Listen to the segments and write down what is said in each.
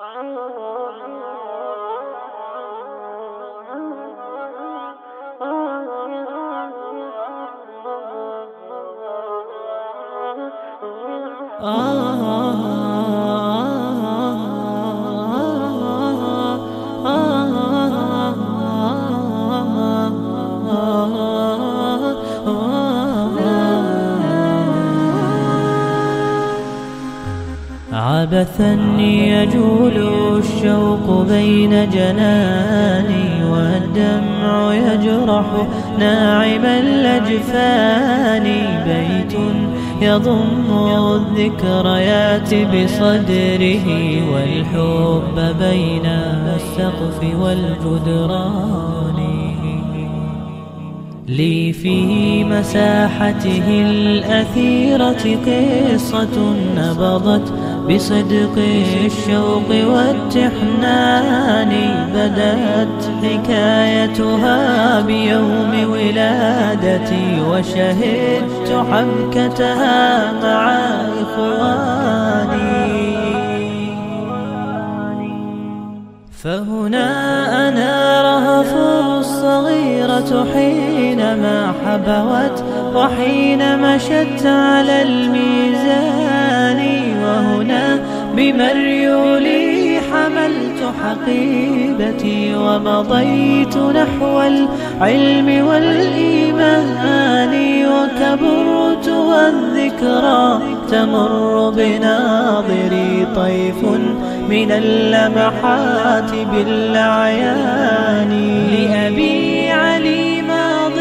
آه. عبثا يجول الشوق بين جناني والدمع يجرح ناعم الأجفان بيت يضم الذكريات بصدره والحب بين السقف والجدران. لي في مساحته الأثيرة قصة نبضت بصدق الشوق والتحنان. بدأت حكايتها بيوم ولادتي وشهدت حبكتها مع إخواني. فهنا أنا رهف الصغيرة حينما حبوت وحين مشت على الميزان وهنا بمريولي حملت حقيبتي ومضيت نحو العلم والإيمان وكبرت والذكرى تمر بناظري طيف من اللمحات بالأعيان. لأبي علي ماض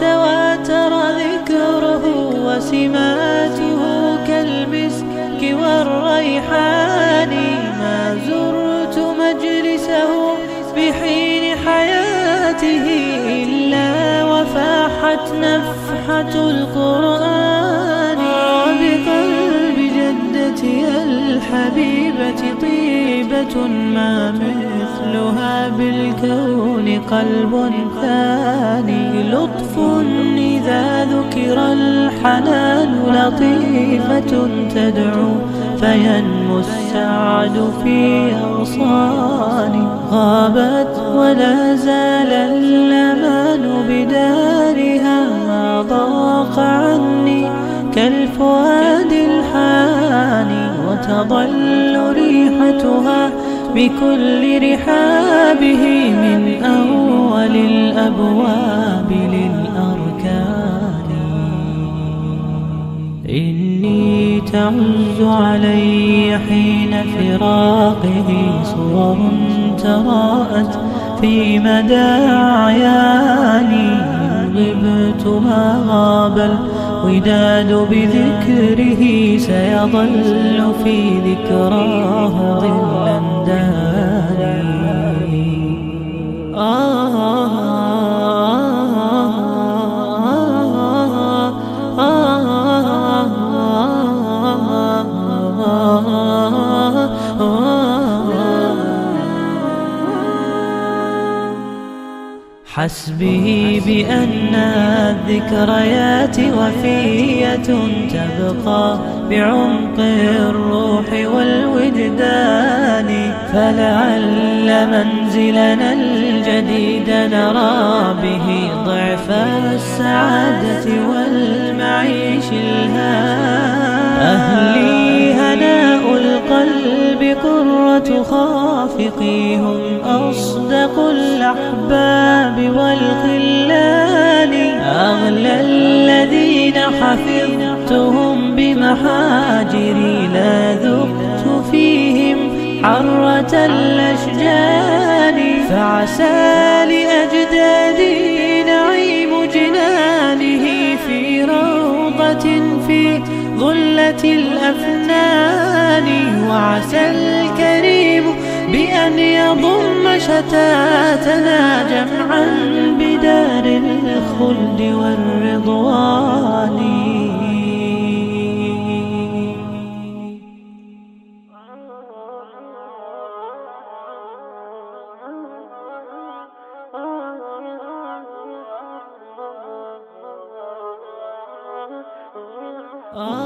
تواتر ذكره وسماته كالمسك والريحان. ما زرت مجلسه بحين حياته إلا وفاحت نفحة القرآن. وبقلب جدتي الحبيبة. ما مثلها بالكون قلب ثاني لطف إذا ذكر الحنان لطيفة تدعو فينمو السعد في أغصاني غابت ولا زال الأمان بدارها ما ضاق عني كالفؤاد الحاني وتظل ريحتها بكل رحابه من أول الأبواب للأركان. إني تعز علي حين فراقه صور تراءت في مدى أعياني غبت ما غاب الوداد بذكره سيظل في ذكراه ظلا داني. حسبه بأن الذكريات وفية تبقى بعمق الروح والوجدان. فلعل منزلنا الجديد نرى به ضعف السعادة والمعيش الهان. قرة خافقي هم أصدق الأحباب والخلان. أغلى الذين حفظتهم بمحاجري لا ذقت فيهم حرة الأشجان. فعسى لأجدادي نعيم جنانه في روضة في ظلة الأفنان. وعسى بأن يضم شتاتنا جمعا بدار الخلد والرضوان. آه.